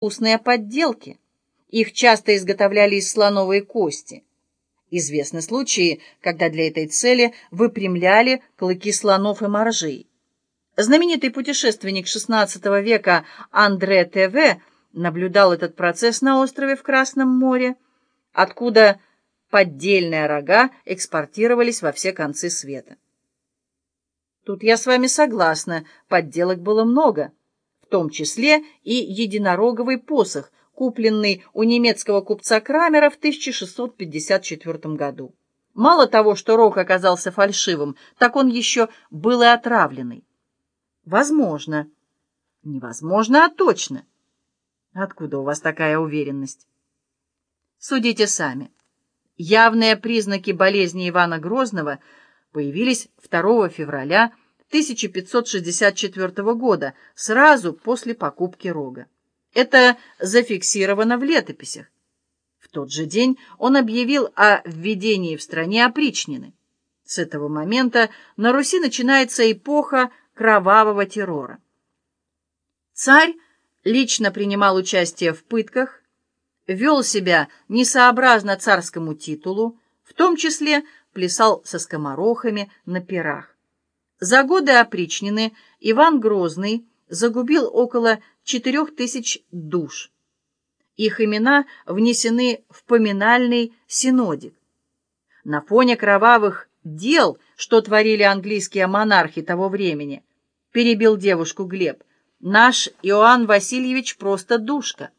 искусные подделки. Их часто изготовляли из слоновой кости. Известны случаи, когда для этой цели выпрямляли клыки слонов и моржей. Знаменитый путешественник XVI века Андре Т.В. наблюдал этот процесс на острове в Красном море, откуда поддельные рога экспортировались во все концы света. Тут я с вами согласна, подделок было много, том числе и единороговый посох, купленный у немецкого купца Крамера в 1654 году. Мало того, что рог оказался фальшивым, так он еще был и отравленный. Возможно. Невозможно, а точно. Откуда у вас такая уверенность? Судите сами. Явные признаки болезни Ивана Грозного появились 2 февраля 1564 года, сразу после покупки рога. Это зафиксировано в летописях. В тот же день он объявил о введении в стране опричнины. С этого момента на Руси начинается эпоха кровавого террора. Царь лично принимал участие в пытках, вел себя несообразно царскому титулу, в том числе плясал со скоморохами на пирах. За годы опричнины Иван Грозный загубил около четырех тысяч душ. Их имена внесены в поминальный синодик. На фоне кровавых дел, что творили английские монархи того времени, перебил девушку Глеб, наш Иоанн Васильевич просто душка.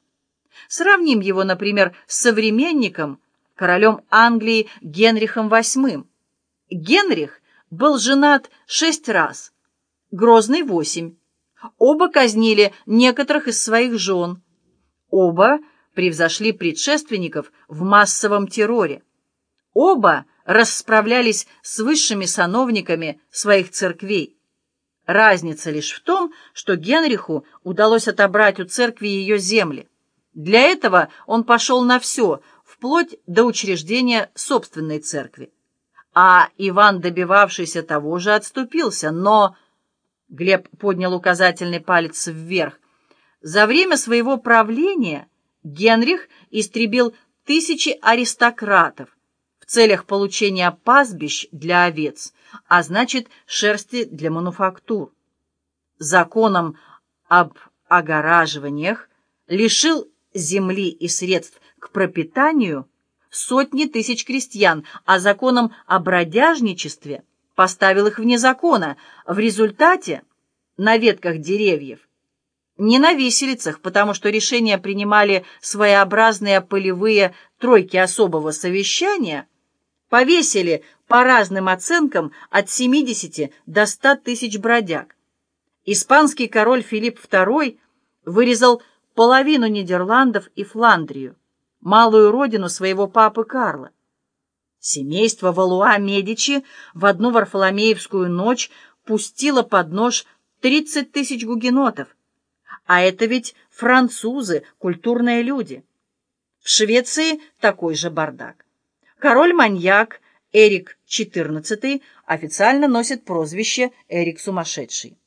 Сравним его, например, с современником, королем Англии Генрихом VIII. Генрих был женат шесть раз, Грозный — восемь. Оба казнили некоторых из своих жен. Оба превзошли предшественников в массовом терроре. Оба рассправлялись с высшими сановниками своих церквей. Разница лишь в том, что Генриху удалось отобрать у церкви ее земли. Для этого он пошел на все, вплоть до учреждения собственной церкви. А Иван, добивавшийся того же, отступился, но... Глеб поднял указательный палец вверх. За время своего правления Генрих истребил тысячи аристократов в целях получения пастбищ для овец, а значит, шерсти для мануфактур. Законом об огораживаниях лишил земли и средств к пропитанию сотни тысяч крестьян, а законом о бродяжничестве поставил их вне закона. В результате на ветках деревьев, не на виселицах, потому что решения принимали своеобразные полевые тройки особого совещания, повесили по разным оценкам от 70 до 100 тысяч бродяг. Испанский король Филипп II вырезал половину Нидерландов и Фландрию, малую родину своего папы Карла. Семейство Валуа-Медичи в одну Варфоломеевскую ночь пустило под нож 30 тысяч гугенотов. А это ведь французы, культурные люди. В Швеции такой же бардак. Король-маньяк Эрик XIV официально носит прозвище Эрик Сумасшедший.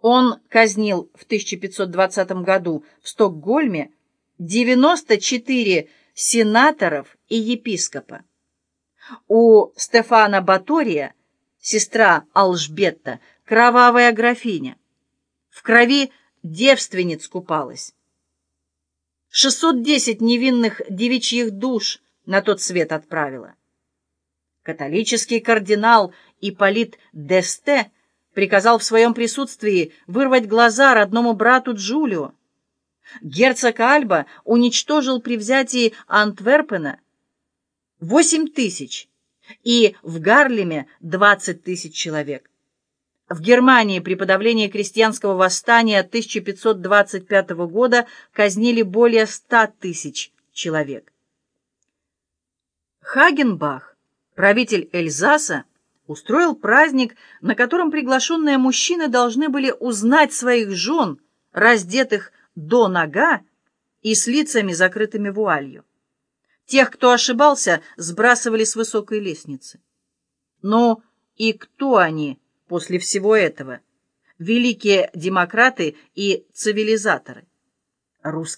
Он казнил в 1520 году в Стокгольме 94 сенаторов и епископа. У Стефана Батория, сестра Алжбетта, кровавая графиня. В крови девственниц купалась. 610 невинных девичьих душ на тот свет отправила. Католический кардинал Ипполит Десте приказал в своем присутствии вырвать глаза родному брату Джулио. Герцог Альба уничтожил при взятии Антверпена восемь тысяч и в Гарлеме двадцать тысяч человек. В Германии при подавлении крестьянского восстания 1525 года казнили более ста тысяч человек. Хагенбах, правитель Эльзаса, устроил праздник, на котором приглашенные мужчины должны были узнать своих жен, раздетых до нога и с лицами, закрытыми вуалью. Тех, кто ошибался, сбрасывали с высокой лестницы. Но и кто они после всего этого? Великие демократы и цивилизаторы. русский.